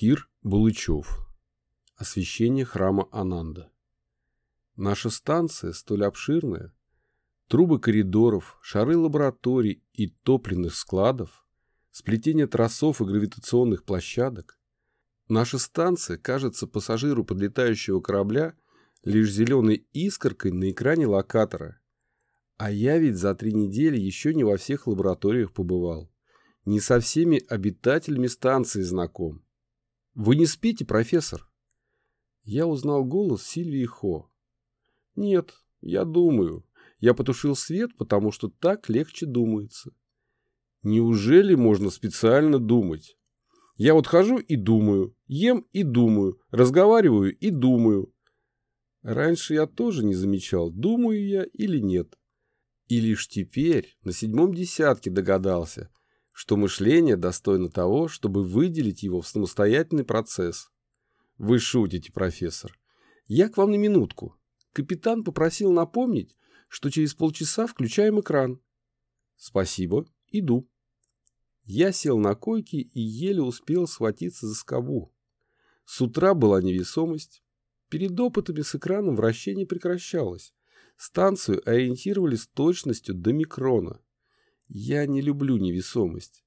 Джахир Булычев. Освещение храма Ананда. Наша станция столь обширная, трубы коридоров, шары лабораторий и топливных складов, сплетение тросов и гравитационных площадок. Наша станция кажется пассажиру подлетающего корабля лишь зеленой искоркой на экране локатора. А я ведь за три недели еще не во всех лабораториях побывал. Не со всеми обитателями станции знаком. Вы не спите, профессор? Я узнал голос Сильвии Хо. Нет, я думаю. Я потушил свет, потому что так легче думается. Неужели можно специально думать? Я вот хожу и думаю, ем и думаю, разговариваю и думаю. Раньше я тоже не замечал, думаю я или нет. И лишь теперь, на седьмом десятке догадался, что мышление достойно того, чтобы выделить его в самостоятельный процесс. Вы шутите, профессор. Я к вам на минутку. Капитан попросил напомнить, что через полчаса включаем экран. Спасибо, иду. Я сел на койке и еле успел схватиться за скобу. С утра была невесомость. Перед опытами с экраном вращение прекращалось. Станцию ориентировали с точностью до микрона. Я не люблю невесомость.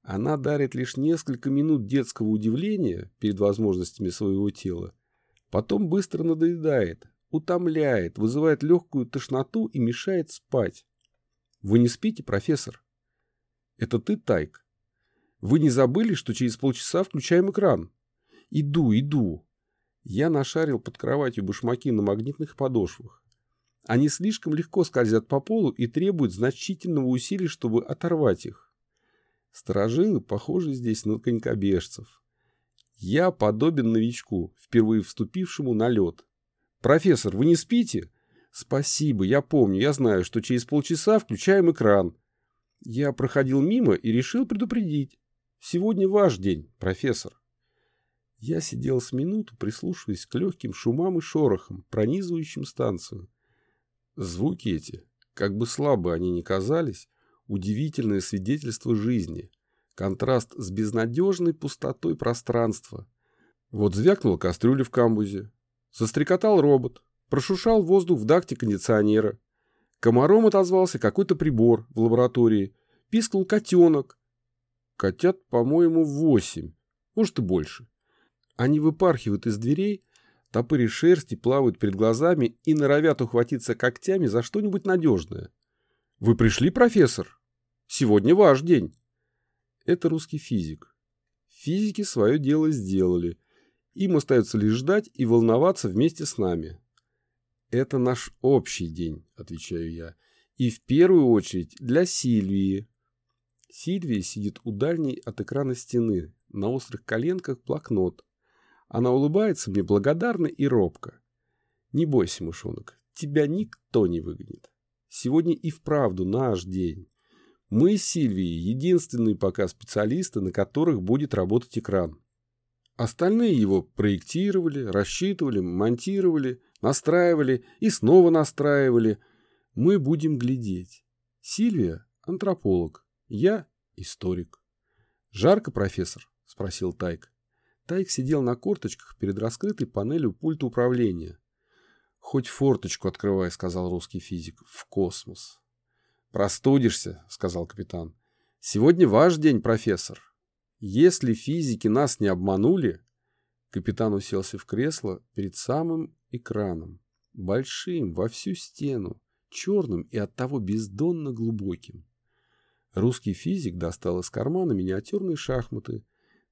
Она дарит лишь несколько минут детского удивления перед возможностями своего тела. Потом быстро надоедает, утомляет, вызывает легкую тошноту и мешает спать. Вы не спите, профессор? Это ты, Тайк? Вы не забыли, что через полчаса включаем экран? Иду, иду. Я нашарил под кроватью башмаки на магнитных подошвах. Они слишком легко скользят по полу и требуют значительного усилия, чтобы оторвать их. Сторожилы похожи здесь на конькобежцев. Я подобен новичку, впервые вступившему на лед. «Профессор, вы не спите?» «Спасибо, я помню, я знаю, что через полчаса включаем экран». Я проходил мимо и решил предупредить. «Сегодня ваш день, профессор». Я сидел с минуту, прислушиваясь к легким шумам и шорохам, пронизывающим станцию. Звуки эти, как бы слабо они ни казались, удивительное свидетельство жизни, контраст с безнадежной пустотой пространства. Вот звякнула кастрюля в камбузе, застрекотал робот, прошушал воздух в дакте кондиционера, комаром отозвался какой-то прибор в лаборатории, пискнул котенок. Котят, по-моему, восемь, может и больше. Они выпархивают из дверей, Топыри шерсти плавают перед глазами и норовят ухватиться когтями за что-нибудь надежное. «Вы пришли, профессор? Сегодня ваш день». Это русский физик. Физики свое дело сделали. Им остается лишь ждать и волноваться вместе с нами. «Это наш общий день», — отвечаю я. «И в первую очередь для Сильвии». Сильвия сидит у дальней от экрана стены, на острых коленках блокнот. Она улыбается мне благодарно и робко. Не бойся, мышонок, тебя никто не выгонит. Сегодня и вправду наш день. Мы с Сильвией единственные пока специалисты, на которых будет работать экран. Остальные его проектировали, рассчитывали, монтировали, настраивали и снова настраивали. Мы будем глядеть. Сильвия – антрополог, я – историк. «Жарко, профессор?» – спросил Тайк. Тайк сидел на корточках перед раскрытой панелью пульта управления. «Хоть форточку открывай», — сказал русский физик. «В космос». «Простудишься», — сказал капитан. «Сегодня ваш день, профессор. Если физики нас не обманули...» Капитан уселся в кресло перед самым экраном. Большим, во всю стену, черным и оттого бездонно глубоким. Русский физик достал из кармана миниатюрные шахматы,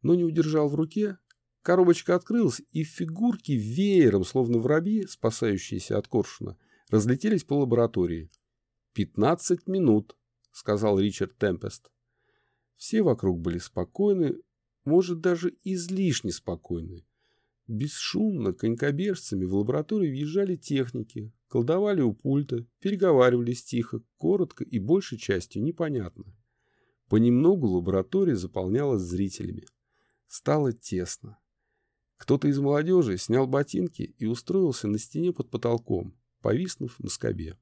но не удержал в руке, Коробочка открылась, и фигурки веером, словно воробьи, спасающиеся от коршуна, разлетелись по лаборатории. «Пятнадцать минут», — сказал Ричард Темпест. Все вокруг были спокойны, может, даже излишне спокойны. Бесшумно, конькобежцами в лаборатории въезжали техники, колдовали у пульта, переговаривались тихо, коротко и большей частью непонятно. Понемногу лаборатория заполнялась зрителями. Стало тесно. Кто-то из молодежи снял ботинки и устроился на стене под потолком, повиснув на скобе.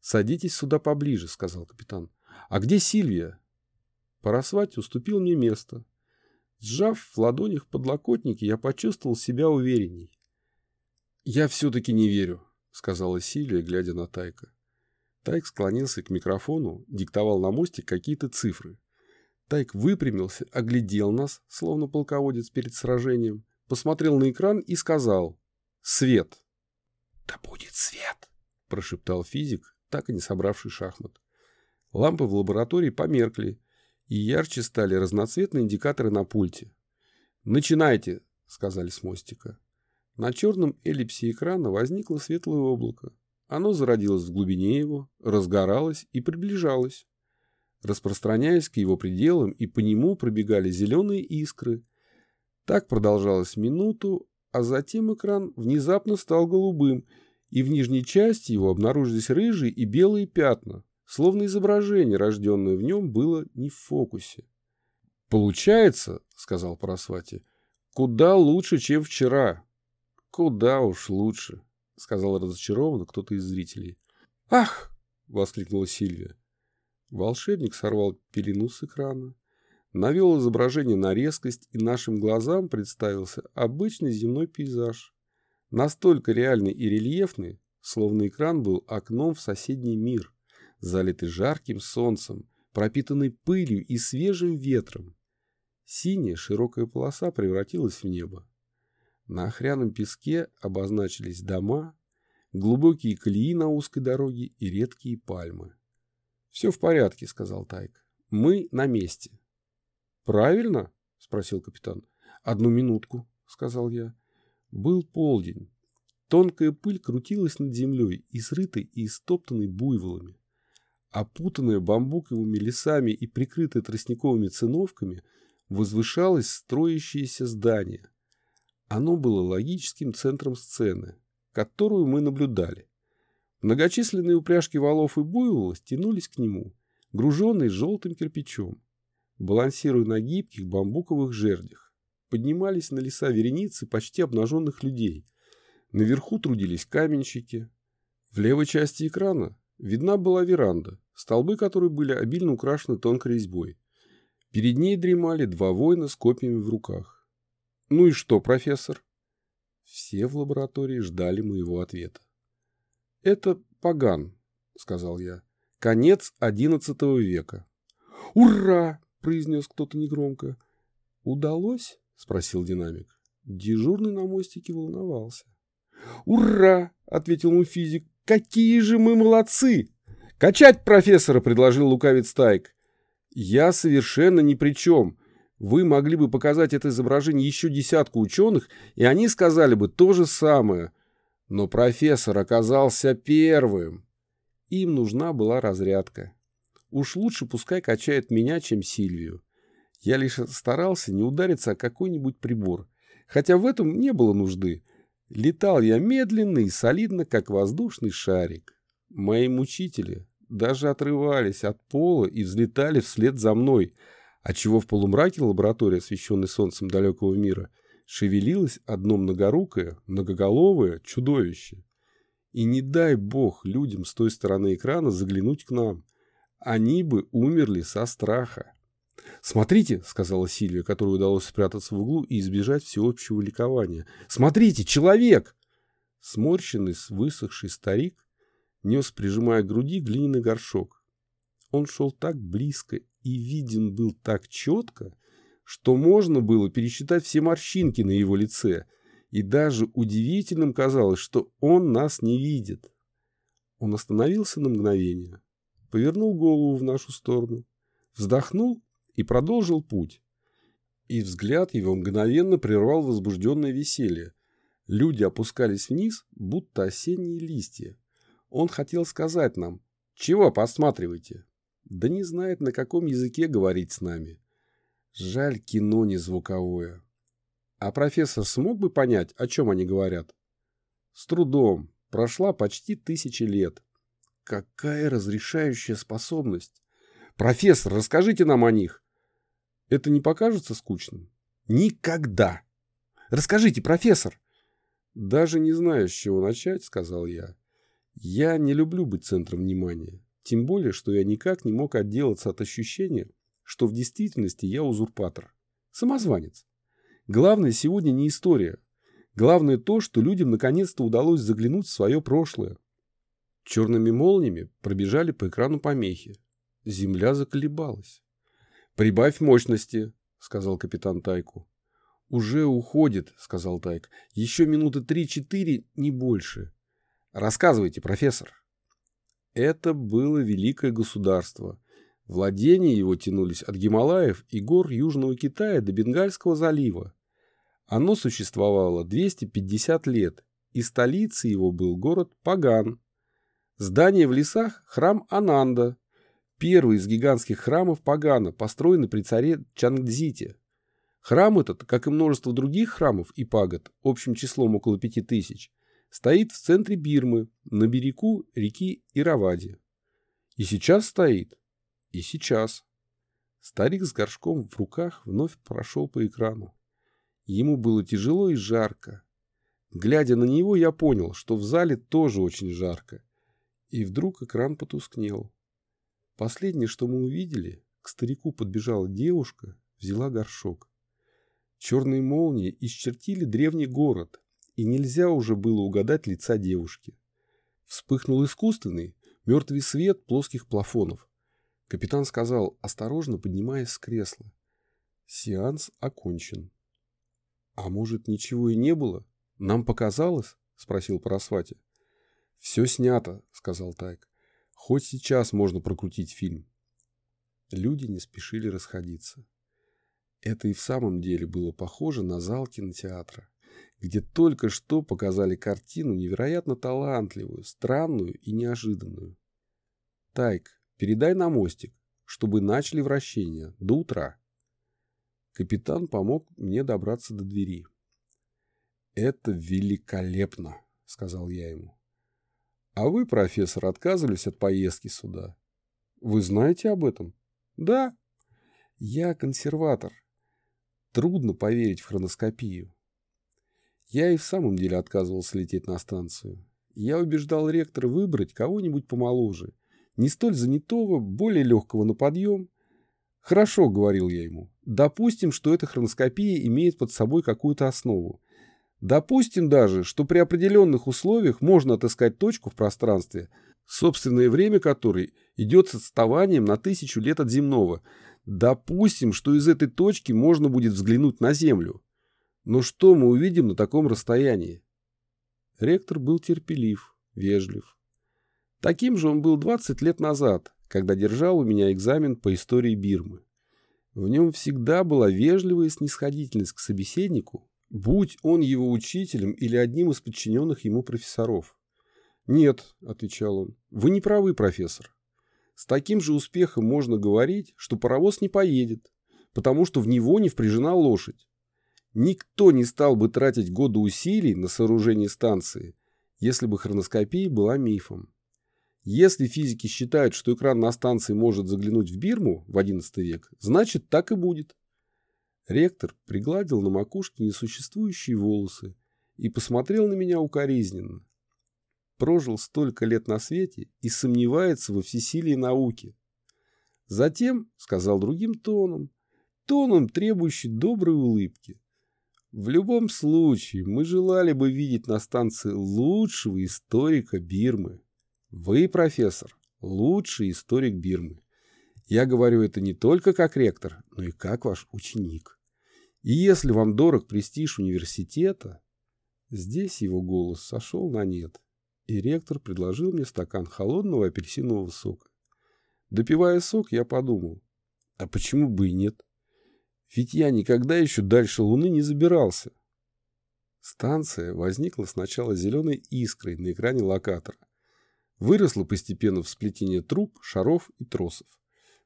«Садитесь сюда поближе», — сказал капитан. «А где Сильвия?» Парасвати уступил мне место. Сжав в ладонях подлокотники, я почувствовал себя уверенней. «Я все-таки не верю», — сказала Сильвия, глядя на Тайка. Тайк склонился к микрофону, диктовал на мостик какие-то цифры. Тайк выпрямился, оглядел нас, словно полководец перед сражением, посмотрел на экран и сказал «Свет». «Да будет свет», — прошептал физик, так и не собравший шахмат. Лампы в лаборатории померкли, и ярче стали разноцветные индикаторы на пульте. «Начинайте», — сказали с мостика. На черном эллипсе экрана возникло светлое облако. Оно зародилось в глубине его, разгоралось и приближалось. Распространяясь к его пределам, и по нему пробегали зеленые искры. Так продолжалось минуту, а затем экран внезапно стал голубым, и в нижней части его обнаружились рыжие и белые пятна, словно изображение, рожденное в нем, было не в фокусе. «Получается, — сказал Парасвати, — куда лучше, чем вчера». «Куда уж лучше», — сказал разочарованно кто-то из зрителей. «Ах!» — воскликнула Сильвия. Волшебник сорвал пелену с экрана, навел изображение на резкость, и нашим глазам представился обычный земной пейзаж. Настолько реальный и рельефный, словно экран был окном в соседний мир, залитый жарким солнцем, пропитанный пылью и свежим ветром. Синяя широкая полоса превратилась в небо. На охряном песке обозначились дома, глубокие колеи на узкой дороге и редкие пальмы. «Все в порядке», — сказал Тайк. «Мы на месте». «Правильно?» — спросил капитан. «Одну минутку», — сказал я. Был полдень. Тонкая пыль крутилась над землей, изрытой и истоптанной буйволами. Опутанная бамбуковыми лесами и прикрытая тростниковыми циновками, возвышалось строящееся здание. Оно было логическим центром сцены, которую мы наблюдали. Многочисленные упряжки валов и буйволов тянулись к нему, груженные желтым кирпичом балансируя на гибких бамбуковых жердях. Поднимались на леса вереницы почти обнаженных людей. Наверху трудились каменщики. В левой части экрана видна была веранда, столбы которой были обильно украшены тонкой резьбой. Перед ней дремали два воина с копьями в руках. «Ну и что, профессор?» Все в лаборатории ждали моего ответа. «Это Паган», — сказал я. «Конец одиннадцатого века». «Ура!» Произнес кто-то негромко. «Удалось?» – спросил динамик. Дежурный на мостике волновался. «Ура!» – ответил ему физик. «Какие же мы молодцы!» «Качать профессора!» – предложил лукавец Тайк. «Я совершенно ни при чем. Вы могли бы показать это изображение еще десятку ученых, и они сказали бы то же самое. Но профессор оказался первым. Им нужна была разрядка. Уж лучше пускай качает меня, чем Сильвию. Я лишь старался не удариться о какой-нибудь прибор, хотя в этом не было нужды. Летал я медленно и солидно, как воздушный шарик. Мои мучители даже отрывались от пола и взлетали вслед за мной, отчего в полумраке лаборатории, освещенной солнцем далекого мира, шевелилось одно многорукое, многоголовое чудовище. И не дай бог людям с той стороны экрана заглянуть к нам — они бы умерли со страха. «Смотрите», — сказала Сильвия, которой удалось спрятаться в углу и избежать всеобщего ликования. «Смотрите, человек!» Сморщенный, высохший старик нес, прижимая к груди, глиняный горшок. Он шел так близко и виден был так четко, что можно было пересчитать все морщинки на его лице, и даже удивительным казалось, что он нас не видит. Он остановился на мгновение, повернул голову в нашу сторону, вздохнул и продолжил путь. И взгляд его мгновенно прервал возбужденное веселье. Люди опускались вниз, будто осенние листья. Он хотел сказать нам, чего посматриваете? Да не знает, на каком языке говорить с нами. Жаль, кино не звуковое. А профессор смог бы понять, о чем они говорят? С трудом. Прошла почти тысяча лет. Какая разрешающая способность! Профессор, расскажите нам о них. Это не покажется скучным? Никогда! Расскажите, профессор! Даже не знаю, с чего начать, сказал я. Я не люблю быть центром внимания. Тем более, что я никак не мог отделаться от ощущения, что в действительности я узурпатор. Самозванец. Главное сегодня не история. Главное то, что людям наконец-то удалось заглянуть в свое прошлое. Черными молниями пробежали по экрану помехи. Земля заколебалась. «Прибавь мощности», — сказал капитан Тайку. «Уже уходит», — сказал Тайк. «Еще минуты три-четыре, не больше». «Рассказывайте, профессор». Это было великое государство. Владения его тянулись от Гималаев и гор Южного Китая до Бенгальского залива. Оно существовало 250 лет, и столицей его был город Паган. Здание в лесах – храм Ананда, первый из гигантских храмов Пагана, построенный при царе Чангдзите. Храм этот, как и множество других храмов и пагод, общим числом около пяти тысяч, стоит в центре Бирмы, на берегу реки Иравади. И сейчас стоит. И сейчас. Старик с горшком в руках вновь прошел по экрану. Ему было тяжело и жарко. Глядя на него, я понял, что в зале тоже очень жарко. И вдруг экран потускнел. Последнее, что мы увидели, к старику подбежала девушка, взяла горшок. Черные молнии исчертили древний город, и нельзя уже было угадать лица девушки. Вспыхнул искусственный, мертвый свет плоских плафонов. Капитан сказал, осторожно поднимаясь с кресла. Сеанс окончен. А может, ничего и не было? Нам показалось? Спросил Парасвати. Все снято, сказал Тайк. Хоть сейчас можно прокрутить фильм. Люди не спешили расходиться. Это и в самом деле было похоже на зал кинотеатра где только что показали картину невероятно талантливую, странную и неожиданную. Тайк, передай на мостик, чтобы начали вращение до утра. Капитан помог мне добраться до двери. «Это великолепно», — сказал я ему. «А вы, профессор, отказывались от поездки сюда. Вы знаете об этом?» «Да». «Я консерватор. Трудно поверить в хроноскопию. Я и в самом деле отказывался лететь на станцию. Я убеждал ректора выбрать кого-нибудь помоложе, не столь занятого, более легкого на подъем. «Хорошо», — говорил я ему, — «допустим, что эта хроноскопия имеет под собой какую-то основу. Допустим даже, что при определенных условиях можно отыскать точку в пространстве, собственное время которой идет с отставанием на тысячу лет от земного. Допустим, что из этой точки можно будет взглянуть на Землю. Но что мы увидим на таком расстоянии? Ректор был терпелив, вежлив. Таким же он был 20 лет назад, когда держал у меня экзамен по истории Бирмы. В нем всегда была вежливая снисходительность к собеседнику, будь он его учителем или одним из подчиненных ему профессоров. «Нет», — отвечал он, — «вы не правы, профессор. С таким же успехом можно говорить, что паровоз не поедет, потому что в него не впряжена лошадь. Никто не стал бы тратить годы усилий на сооружение станции, если бы хроноскопия была мифом. Если физики считают, что экран на станции может заглянуть в Бирму в XI век, значит так и будет. Ректор пригладил на макушке несуществующие волосы и посмотрел на меня укоризненно. Прожил столько лет на свете и сомневается во всесилии науки. Затем сказал другим тоном, тоном, требующий доброй улыбки. В любом случае, мы желали бы видеть на станции лучшего историка Бирмы. Вы, профессор, лучший историк Бирмы. Я говорю это не только как ректор, но и как ваш ученик. И если вам дорог престиж университета... Здесь его голос сошел на нет, и ректор предложил мне стакан холодного апельсинового сока. Допивая сок, я подумал, а почему бы и нет? Ведь я никогда еще дальше Луны не забирался. Станция возникла сначала зеленой искрой на экране локатора. Выросла постепенно в сплетение труб, шаров и тросов.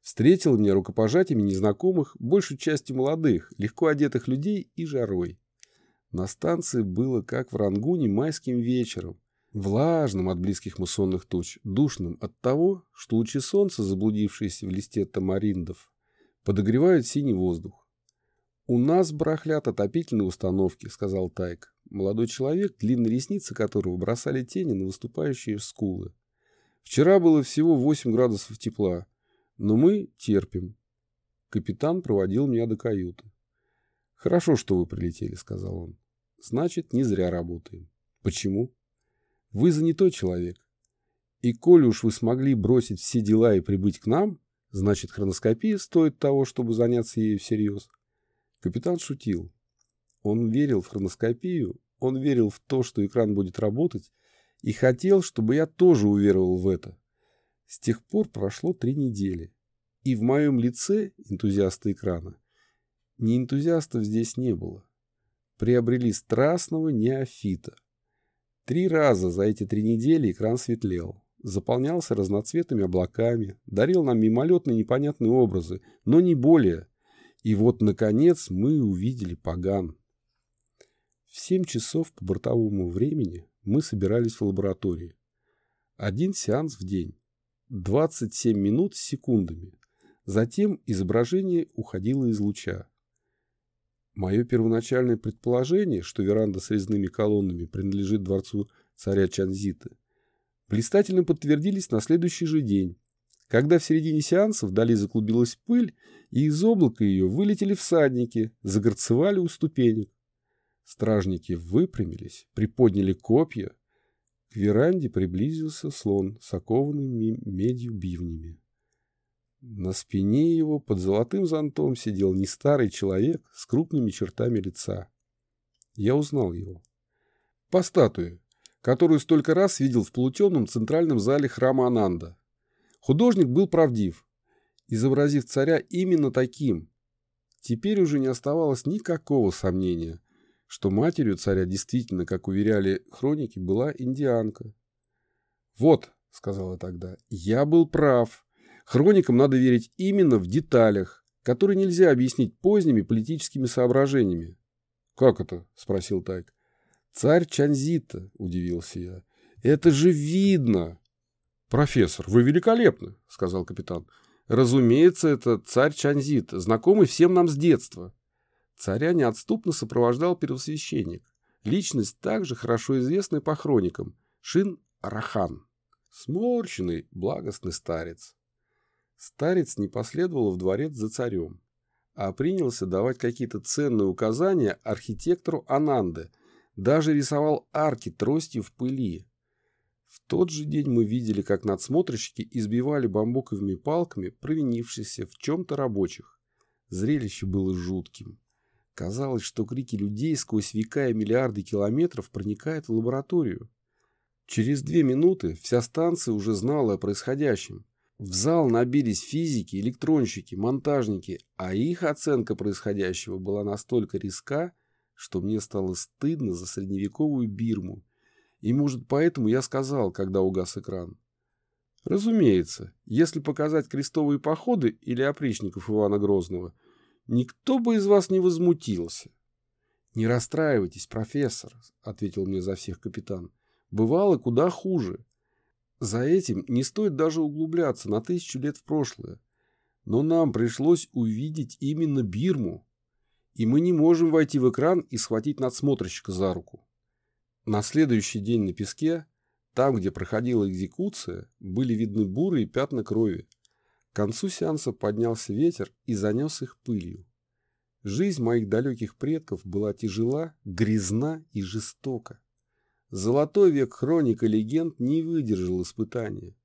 Встретила меня рукопожатиями незнакомых, большей частью молодых, легко одетых людей и жарой. На станции было как в Рангуне майским вечером, влажным от близких муссонных туч, душным от того, что лучи солнца, заблудившиеся в листе тамариндов, подогревают синий воздух. «У нас барахлят отопительные установки», — сказал Тайк. Молодой человек, длинные ресницы которого бросали тени на выступающие скулы. «Вчера было всего 8 градусов тепла, но мы терпим». Капитан проводил меня до каюты. «Хорошо, что вы прилетели», — сказал он. «Значит, не зря работаем». «Почему?» «Вы занятой человек. И коли уж вы смогли бросить все дела и прибыть к нам, значит, хроноскопия стоит того, чтобы заняться ею всерьез». Капитан шутил. Он верил в хроноскопию, он верил в то, что экран будет работать, и хотел, чтобы я тоже уверовал в это. С тех пор прошло три недели. И в моем лице, энтузиаста экрана, ни энтузиастов здесь не было. Приобрели страстного неофита. Три раза за эти три недели экран светлел, заполнялся разноцветными облаками, дарил нам мимолетные непонятные образы, но не более. И вот, наконец, мы увидели Паган. В семь часов по бортовому времени мы собирались в лаборатории. Один сеанс в день. 27 минут с секундами. Затем изображение уходило из луча. Мое первоначальное предположение, что веранда с резными колоннами принадлежит дворцу царя Чанзита, блистательно подтвердились на следующий же день, когда в середине сеанса вдали заклубилась пыль, и из облака ее вылетели всадники, загорцевали у ступенек. Стражники выпрямились, приподняли копья. К веранде приблизился слон с окованными медью бивнями. На спине его под золотым зонтом сидел не старый человек с крупными чертами лица. Я узнал его. По статуе, которую столько раз видел в полутемном центральном зале храма Ананда. Художник был правдив, изобразив царя именно таким. Теперь уже не оставалось никакого сомнения – что матерью царя действительно, как уверяли хроники, была индианка. «Вот», — сказала тогда, — «я был прав. Хроникам надо верить именно в деталях, которые нельзя объяснить поздними политическими соображениями». «Как это?» — спросил Тайк. «Царь Чанзита», — удивился я. «Это же видно!» «Профессор, вы великолепны», — сказал капитан. «Разумеется, это царь Чанзит, знакомый всем нам с детства». Царя неотступно сопровождал первосвященник, личность также хорошо известная по хроникам, Шин Рахан, сморщенный, благостный старец. Старец не последовал в дворец за царем, а принялся давать какие-то ценные указания архитектору Ананды, даже рисовал арки тростью в пыли. В тот же день мы видели, как надсмотрщики избивали бамбуковыми палками провинившихся в чем-то рабочих. Зрелище было жутким. Казалось, что крики людей сквозь века и миллиарды километров проникают в лабораторию. Через две минуты вся станция уже знала о происходящем. В зал набились физики, электронщики, монтажники, а их оценка происходящего была настолько риска, что мне стало стыдно за средневековую Бирму. И, может, поэтому я сказал, когда угас экран. Разумеется, если показать крестовые походы или опричников Ивана Грозного – никто бы из вас не возмутился. — Не расстраивайтесь, профессор, — ответил мне за всех капитан. — Бывало куда хуже. За этим не стоит даже углубляться на тысячу лет в прошлое. Но нам пришлось увидеть именно Бирму. И мы не можем войти в экран и схватить надсмотрщика за руку. На следующий день на песке, там, где проходила экзекуция, были видны бурые пятна крови. К концу сеанса поднялся ветер и занес их пылью. Жизнь моих далеких предков была тяжела, грязна и жестока. Золотой век хроник и легенд не выдержал испытания.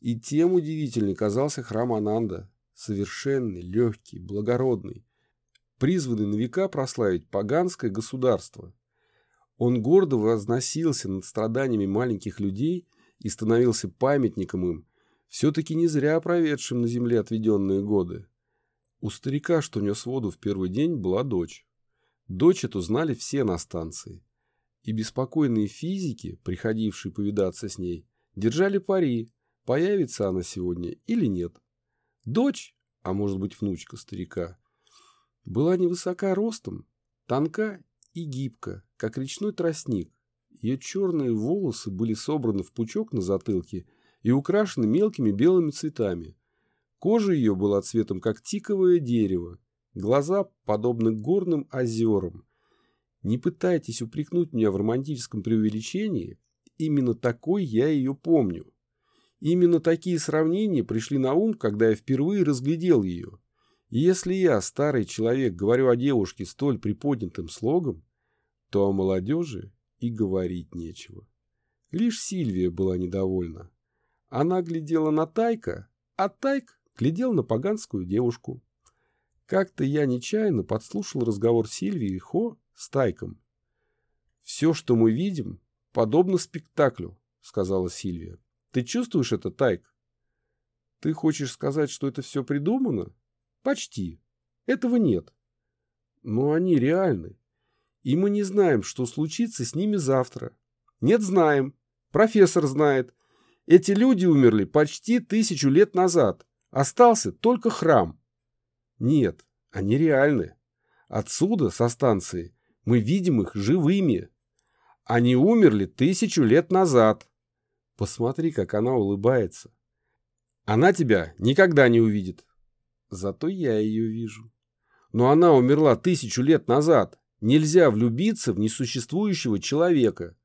И тем удивительней казался храм Ананда, совершенный, легкий, благородный, призванный на века прославить паганское государство. Он гордо возносился над страданиями маленьких людей и становился памятником им, все-таки не зря проведшим на земле отведенные годы. У старика, что нес воду в первый день, была дочь. Дочь эту знали все на станции. И беспокойные физики, приходившие повидаться с ней, держали пари, появится она сегодня или нет. Дочь, а может быть внучка старика, была невысока ростом, тонка и гибка, как речной тростник. Ее черные волосы были собраны в пучок на затылке и украшены мелкими белыми цветами. Кожа ее была цветом, как тиковое дерево, глаза подобны горным озерам. Не пытайтесь упрекнуть меня в романтическом преувеличении, именно такой я ее помню. Именно такие сравнения пришли на ум, когда я впервые разглядел ее. И если я, старый человек, говорю о девушке столь приподнятым слогом, то о молодежи и говорить нечего. Лишь Сильвия была недовольна. Она глядела на Тайка, а Тайк глядел на поганскую девушку. Как-то я нечаянно подслушал разговор Сильвии и Хо с Тайком. «Все, что мы видим, подобно спектаклю», — сказала Сильвия. «Ты чувствуешь это, Тайк?» «Ты хочешь сказать, что это все придумано?» «Почти. Этого нет. Но они реальны. И мы не знаем, что случится с ними завтра. Нет, знаем. Профессор знает. Эти люди умерли почти тысячу лет назад. Остался только храм. Нет, они реальны. Отсюда, со станции, мы видим их живыми. Они умерли тысячу лет назад. Посмотри, как она улыбается. Она тебя никогда не увидит. Зато я ее вижу. Но она умерла тысячу лет назад. Нельзя влюбиться в несуществующего человека.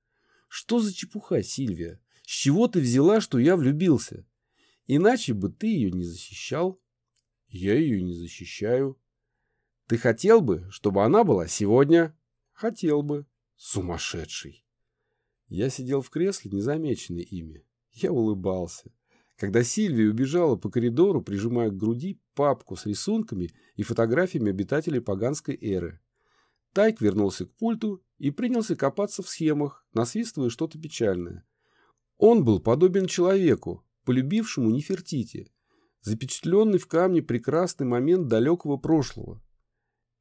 Что за чепуха, Сильвия? С чего ты взяла, что я влюбился? Иначе бы ты ее не защищал. Я ее не защищаю. Ты хотел бы, чтобы она была сегодня? Хотел бы. Сумасшедший. Я сидел в кресле, незамеченный ими. Я улыбался. Когда Сильвия убежала по коридору, прижимая к груди папку с рисунками и фотографиями обитателей поганской эры. Тайк вернулся к пульту и принялся копаться в схемах, насвистывая что-то печальное. Он был подобен человеку, полюбившему Нефертити, запечатленный в камне прекрасный момент далекого прошлого.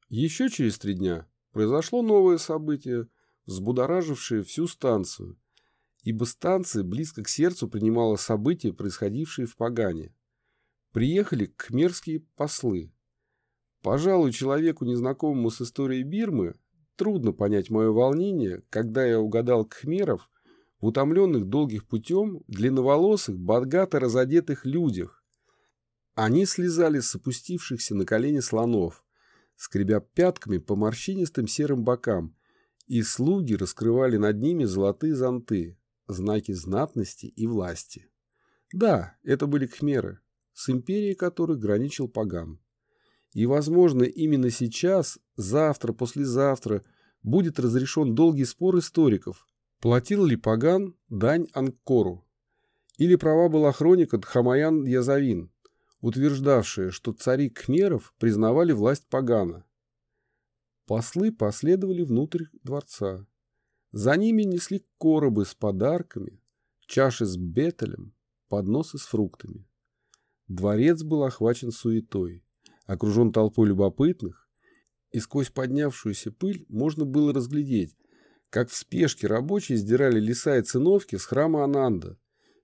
Еще через три дня произошло новое событие, взбудоражившее всю станцию, ибо станция близко к сердцу принимала события, происходившие в Пагане. Приехали кхмерские послы, Пожалуй, человеку, незнакомому с историей Бирмы, трудно понять мое волнение, когда я угадал кхмеров в утомленных долгих путем длинноволосых, богато разодетых людях. Они слезали с опустившихся на колени слонов, скребя пятками по морщинистым серым бокам, и слуги раскрывали над ними золотые зонты, знаки знатности и власти. Да, это были кхмеры, с империей которых граничил Паган. И, возможно, именно сейчас, завтра, послезавтра, будет разрешен долгий спор историков, платил ли Паган дань Анкору. Или права была хроника Дхамаян Язавин, утверждавшая, что цари Кхмеров признавали власть Пагана. Послы последовали внутрь дворца. За ними несли коробы с подарками, чаши с бетелем, подносы с фруктами. Дворец был охвачен суетой окружен толпой любопытных, и сквозь поднявшуюся пыль можно было разглядеть, как в спешке рабочие сдирали леса и циновки с храма Ананда.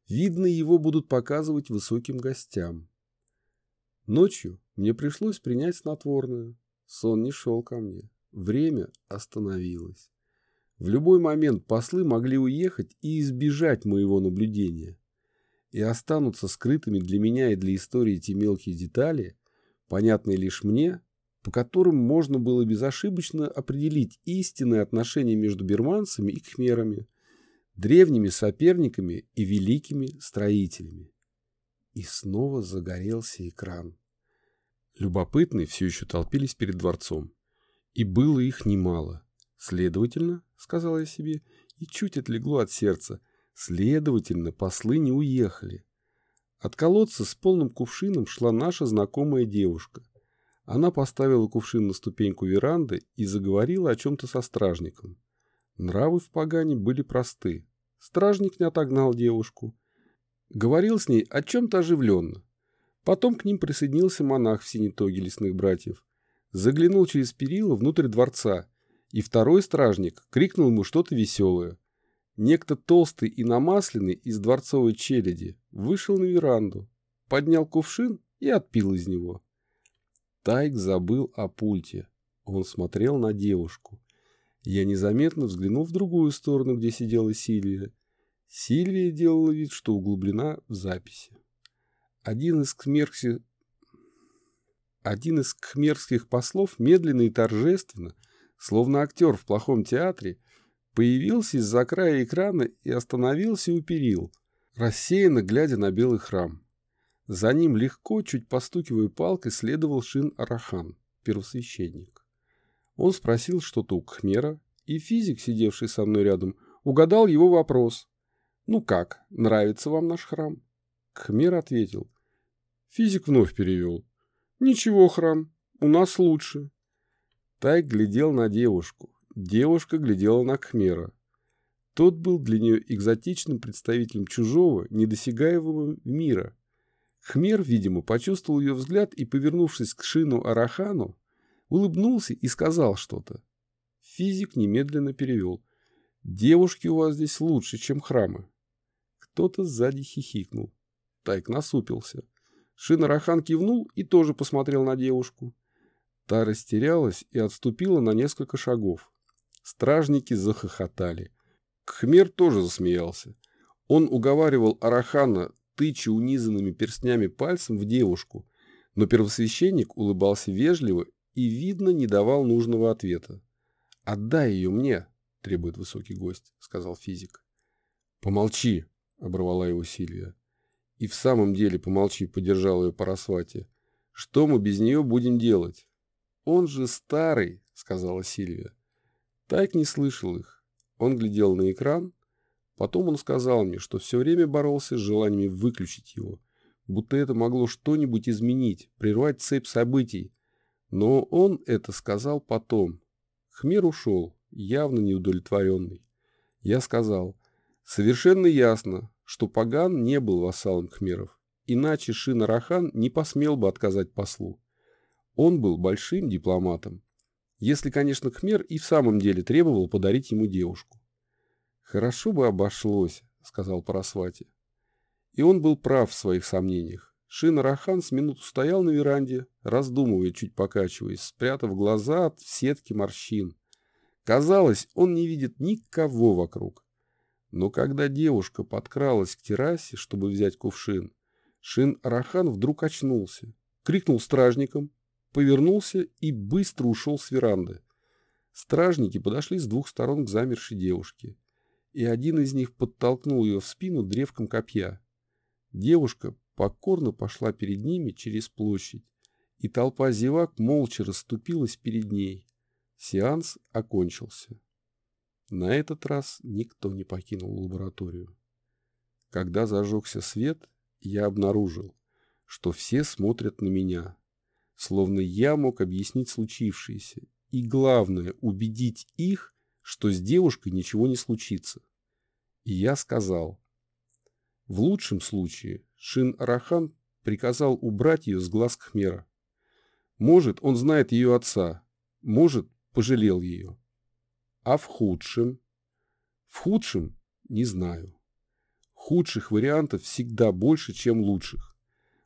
Видно, его будут показывать высоким гостям. Ночью мне пришлось принять снотворное. Сон не шел ко мне. Время остановилось. В любой момент послы могли уехать и избежать моего наблюдения. И останутся скрытыми для меня и для истории эти мелкие детали, понятные лишь мне, по которым можно было безошибочно определить истинные отношения между бирманцами и кхмерами, древними соперниками и великими строителями. И снова загорелся экран. Любопытные все еще толпились перед дворцом. И было их немало. Следовательно, сказала я себе, и чуть отлегло от сердца, следовательно, послы не уехали. От колодца с полным кувшином шла наша знакомая девушка. Она поставила кувшин на ступеньку веранды и заговорила о чем-то со стражником. Нравы в Пагане были просты. Стражник не отогнал девушку. Говорил с ней о чем-то оживленно. Потом к ним присоединился монах в синетоге лесных братьев. Заглянул через перила внутрь дворца, и второй стражник крикнул ему что-то веселое. Некто толстый и намасленный из дворцовой челяди вышел на веранду, поднял кувшин и отпил из него. Тайк забыл о пульте. Он смотрел на девушку. Я незаметно взглянул в другую сторону, где сидела Сильвия. Сильвия делала вид, что углублена в записи. Один из кхмерских... Один из кхмерских послов медленно и торжественно, словно актер в плохом театре, появился из-за края экрана и остановился у перил, рассеянно глядя на белый храм. За ним легко, чуть постукивая палкой, следовал Шин Арахан, первосвященник. Он спросил что-то у Кхмера, и физик, сидевший со мной рядом, угадал его вопрос. «Ну как, нравится вам наш храм?» Кхмер ответил. Физик вновь перевел. «Ничего, храм, у нас лучше». Тай глядел на девушку. Девушка глядела на Кхмера. Тот был для нее экзотичным представителем чужого, недосягаемого мира. Хмер, видимо, почувствовал ее взгляд и, повернувшись к Шину Арахану, улыбнулся и сказал что-то. Физик немедленно перевел. «Девушки у вас здесь лучше, чем храмы». Кто-то сзади хихикнул. Тайк насупился. Шин Арахан кивнул и тоже посмотрел на девушку. Та растерялась и отступила на несколько шагов. Стражники захохотали. Кхмер тоже засмеялся. Он уговаривал Арахана, тыча унизанными перстнями пальцем в девушку, но первосвященник улыбался вежливо и, видно, не давал нужного ответа. «Отдай ее мне», — требует высокий гость, — сказал физик. «Помолчи», — оборвала его Сильвия. «И в самом деле помолчи», — поддержал ее Парасвати. «Что мы без нее будем делать?» «Он же старый», — сказала Сильвия. Тайк не слышал их. Он глядел на экран. Потом он сказал мне, что все время боролся с желаниями выключить его, будто это могло что-нибудь изменить, прервать цепь событий. Но он это сказал потом. Хмер ушел, явно неудовлетворенный. Я сказал, совершенно ясно, что Паган не был вассалом Хмеров, иначе Шина Рахан не посмел бы отказать послу. Он был большим дипломатом, если, конечно, Кхмер и в самом деле требовал подарить ему девушку. «Хорошо бы обошлось», — сказал Парасвати. И он был прав в своих сомнениях. Шина Рахан с минуту стоял на веранде, раздумывая, чуть покачиваясь, спрятав глаза от сетки морщин. Казалось, он не видит никого вокруг. Но когда девушка подкралась к террасе, чтобы взять кувшин, Шин Рахан вдруг очнулся, крикнул стражникам, повернулся и быстро ушел с веранды. Стражники подошли с двух сторон к замершей девушке, и один из них подтолкнул ее в спину древком копья. Девушка покорно пошла перед ними через площадь, и толпа зевак молча расступилась перед ней. Сеанс окончился. На этот раз никто не покинул лабораторию. Когда зажегся свет, я обнаружил, что все смотрят на меня, словно я мог объяснить случившееся, и главное, убедить их, что с девушкой ничего не случится. И я сказал, в лучшем случае Шин Арахан приказал убрать ее с глаз Кхмера. Может, он знает ее отца, может, пожалел ее. А в худшем? В худшем не знаю. Худших вариантов всегда больше, чем лучших.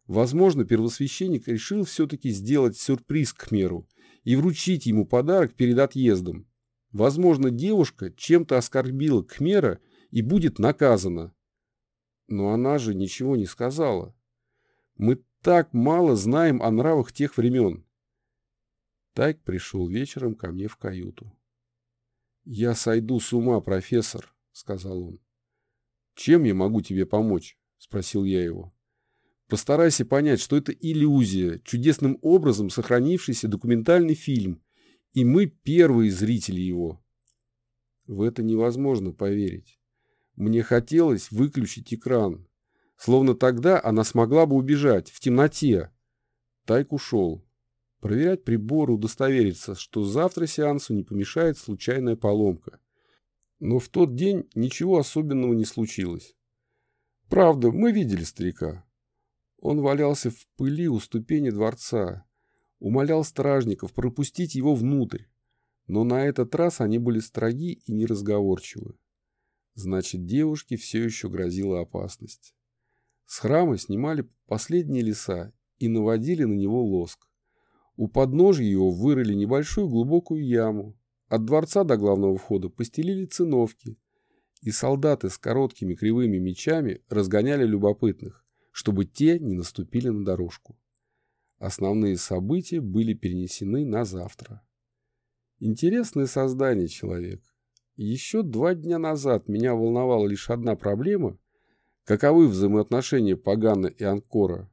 Возможно, первосвященник решил все-таки сделать сюрприз к Меру и вручить ему подарок перед отъездом. Возможно, девушка чем-то оскорбила Кхмера и будет наказана. Но она же ничего не сказала. Мы так мало знаем о нравах тех времен. Тайк пришел вечером ко мне в каюту. «Я сойду с ума, профессор», — сказал он. «Чем я могу тебе помочь?» — спросил я его. Постарайся понять, что это иллюзия, чудесным образом сохранившийся документальный фильм, и мы первые зрители его. В это невозможно поверить. Мне хотелось выключить экран. Словно тогда она смогла бы убежать, в темноте. Тайк ушел. Проверять приборы, удостовериться, что завтра сеансу не помешает случайная поломка. Но в тот день ничего особенного не случилось. Правда, мы видели старика. Он валялся в пыли у ступени дворца, умолял стражников пропустить его внутрь, но на этот раз они были строги и неразговорчивы. Значит, девушке все еще грозила опасность. С храма снимали последние леса и наводили на него лоск. У подножья его вырыли небольшую глубокую яму. От дворца до главного входа постелили циновки, и солдаты с короткими кривыми мечами разгоняли любопытных чтобы те не наступили на дорожку. Основные события были перенесены на завтра. Интересное создание человек. Еще два дня назад меня волновала лишь одна проблема – каковы взаимоотношения Пагана и Анкора.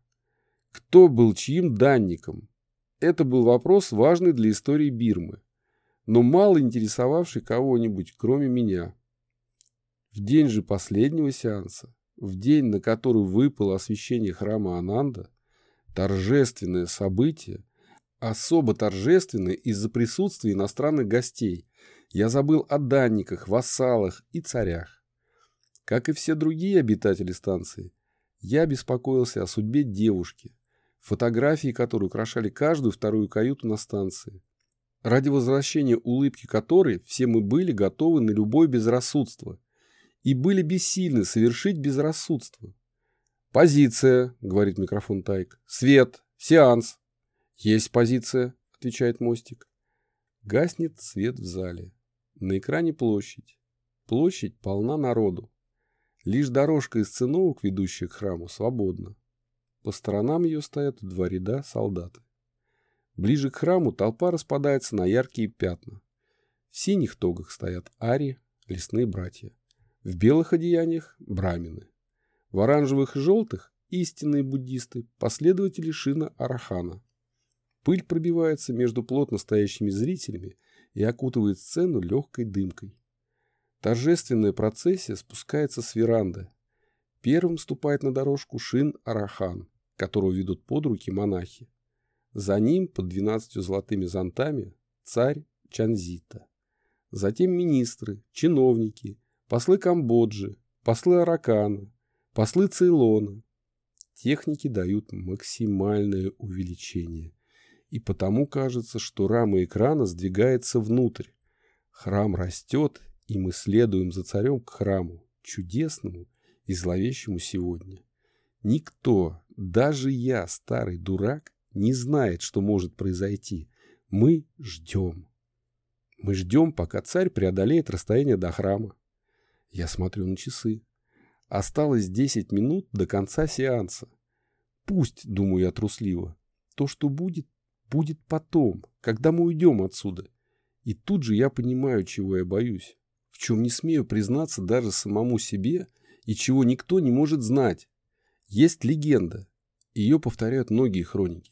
Кто был чьим данником? Это был вопрос, важный для истории Бирмы, но мало интересовавший кого-нибудь, кроме меня. В день же последнего сеанса, в день, на который выпало освящение храма Ананда, торжественное событие, особо торжественное из-за присутствия иностранных гостей, я забыл о данниках, вассалах и царях. Как и все другие обитатели станции, я беспокоился о судьбе девушки, фотографии которой украшали каждую вторую каюту на станции, ради возвращения улыбки которой все мы были готовы на любое безрассудство и были бессильны совершить безрассудство. «Позиция», — говорит микрофон Тайк. «Свет. Сеанс». «Есть позиция», — отвечает мостик. Гаснет свет в зале. На экране площадь. Площадь полна народу. Лишь дорожка из циновок, ведущая к храму, свободна. По сторонам ее стоят два ряда солдаты. Ближе к храму толпа распадается на яркие пятна. В синих тогах стоят ари, лесные братья. В белых одеяниях – брамины. В оранжевых и желтых – истинные буддисты, последователи Шина Арахана. Пыль пробивается между плотно стоящими зрителями и окутывает сцену легкой дымкой. Торжественная процессия спускается с веранды. Первым ступает на дорожку Шин Арахан, которого ведут под руки монахи. За ним, под двенадцатью золотыми зонтами, царь Чанзита. Затем министры, чиновники, послы Камбоджи, послы Аракана, послы Цейлона. Техники дают максимальное увеличение. И потому кажется, что рама экрана сдвигается внутрь. Храм растет и мы следуем за царем к храму, чудесному и зловещему сегодня. Никто, даже я, старый дурак, не знает, что может произойти. Мы ждем. Мы ждем, пока царь преодолеет расстояние до храма. Я смотрю на часы. Осталось 10 минут до конца сеанса. Пусть, думаю я трусливо, то, что будет, будет потом, когда мы уйдем отсюда. И тут же я понимаю, чего я боюсь в чем не смею признаться даже самому себе и чего никто не может знать. Есть легенда. Ее повторяют многие хроники.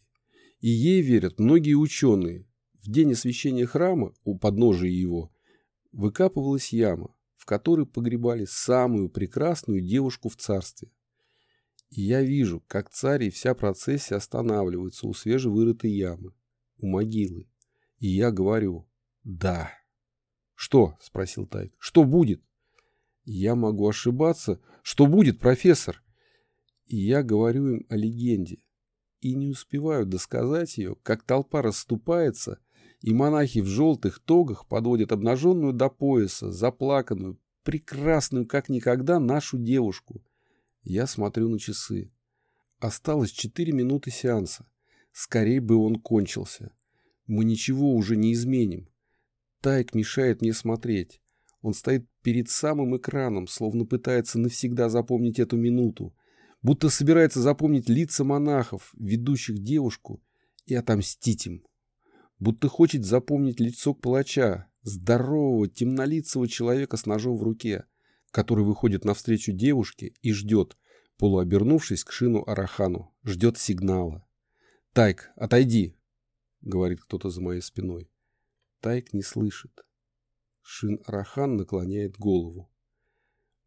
И ей верят многие ученые. В день освящения храма, у подножия его, выкапывалась яма, в которой погребали самую прекрасную девушку в царстве. И я вижу, как царь и вся процессия останавливаются у свежевырытой ямы, у могилы. И я говорю «Да». «Что?» – спросил Тайк. «Что будет?» «Я могу ошибаться. Что будет, профессор?» И я говорю им о легенде. И не успеваю досказать ее, как толпа расступается, и монахи в желтых тогах подводят обнаженную до пояса, заплаканную, прекрасную, как никогда, нашу девушку. Я смотрю на часы. Осталось четыре минуты сеанса. Скорей бы он кончился. Мы ничего уже не изменим. Тайк мешает мне смотреть. Он стоит перед самым экраном, словно пытается навсегда запомнить эту минуту. Будто собирается запомнить лица монахов, ведущих девушку, и отомстить им. Будто хочет запомнить лицо палача, здорового, темнолицего человека с ножом в руке, который выходит навстречу девушке и ждет, полуобернувшись к шину Арахану, ждет сигнала. «Тайк, отойди!» — говорит кто-то за моей спиной. Тайк не слышит. Шин Арахан наклоняет голову.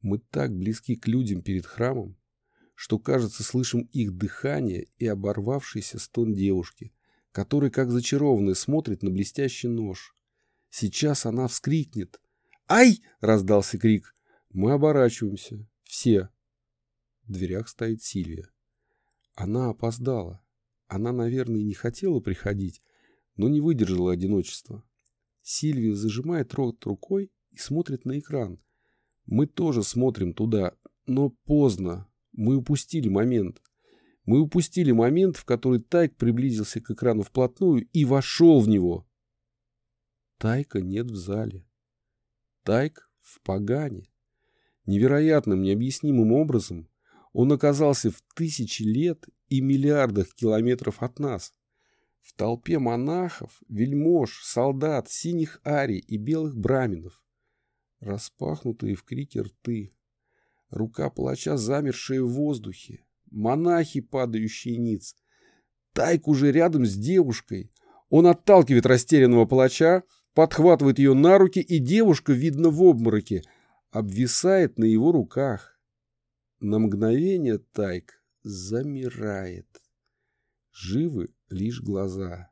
Мы так близки к людям перед храмом, что, кажется, слышим их дыхание и оборвавшийся стон девушки, который, как зачарованный, смотрит на блестящий нож. Сейчас она вскрикнет. «Ай!» — раздался крик. Мы оборачиваемся. Все. В дверях стоит Сильвия. Она опоздала. Она, наверное, не хотела приходить, но не выдержала одиночества. Сильвия зажимает рот рукой и смотрит на экран. Мы тоже смотрим туда, но поздно. Мы упустили момент. Мы упустили момент, в который Тайк приблизился к экрану вплотную и вошел в него. Тайка нет в зале. Тайк в погане. Невероятным, необъяснимым образом он оказался в тысячи лет и миллиардах километров от нас. В толпе монахов, вельмож, солдат, синих арий и белых браминов. Распахнутые в крике рты. Рука палача, замершая в воздухе. Монахи, падающие ниц. Тайк уже рядом с девушкой. Он отталкивает растерянного палача, подхватывает ее на руки, и девушка, видно в обмороке, обвисает на его руках. На мгновение Тайк замирает. Живы лишь глаза.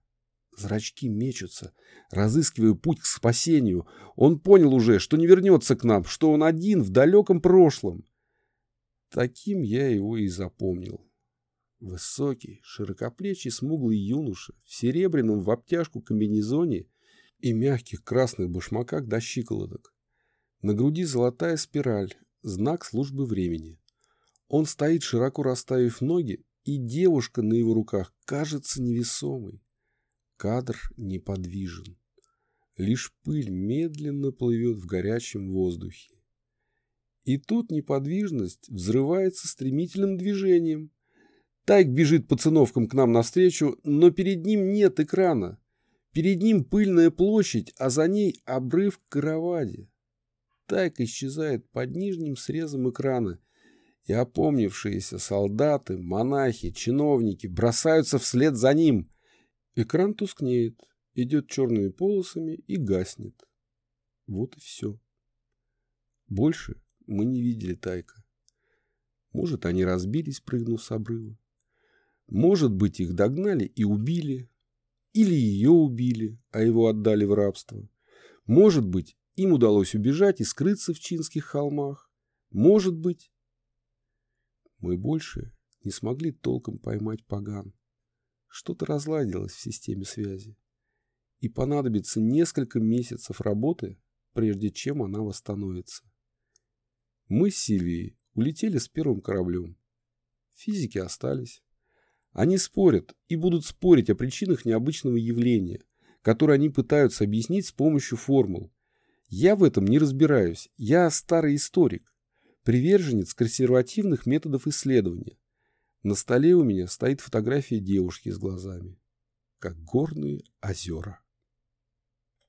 Зрачки мечутся, разыскивая путь к спасению. Он понял уже, что не вернется к нам, что он один в далеком прошлом. Таким я его и запомнил. Высокий, широкоплечий, смуглый юноша в серебряном в обтяжку комбинезоне и мягких красных башмаках до щиколоток. На груди золотая спираль, знак службы времени. Он стоит, широко расставив ноги, и девушка на его руках кажется невесомой. Кадр неподвижен. Лишь пыль медленно плывет в горячем воздухе. И тут неподвижность взрывается стремительным движением. Тайк бежит по циновкам к нам навстречу, но перед ним нет экрана. Перед ним пыльная площадь, а за ней обрыв к караваде. Тайк исчезает под нижним срезом экрана, и опомнившиеся солдаты, монахи, чиновники бросаются вслед за ним. Экран тускнеет, идет черными полосами и гаснет. Вот и все. Больше мы не видели Тайка. Может, они разбились, прыгнув с обрыва. Может быть, их догнали и убили. Или ее убили, а его отдали в рабство. Может быть, им удалось убежать и скрыться в Чинских холмах. Может быть, мы больше не смогли толком поймать поган. Что-то разладилось в системе связи. И понадобится несколько месяцев работы, прежде чем она восстановится. Мы с Сильвией улетели с первым кораблем. Физики остались. Они спорят и будут спорить о причинах необычного явления, которое они пытаются объяснить с помощью формул. Я в этом не разбираюсь, я старый историк приверженец консервативных методов исследования. На столе у меня стоит фотография девушки с глазами, как горные озера.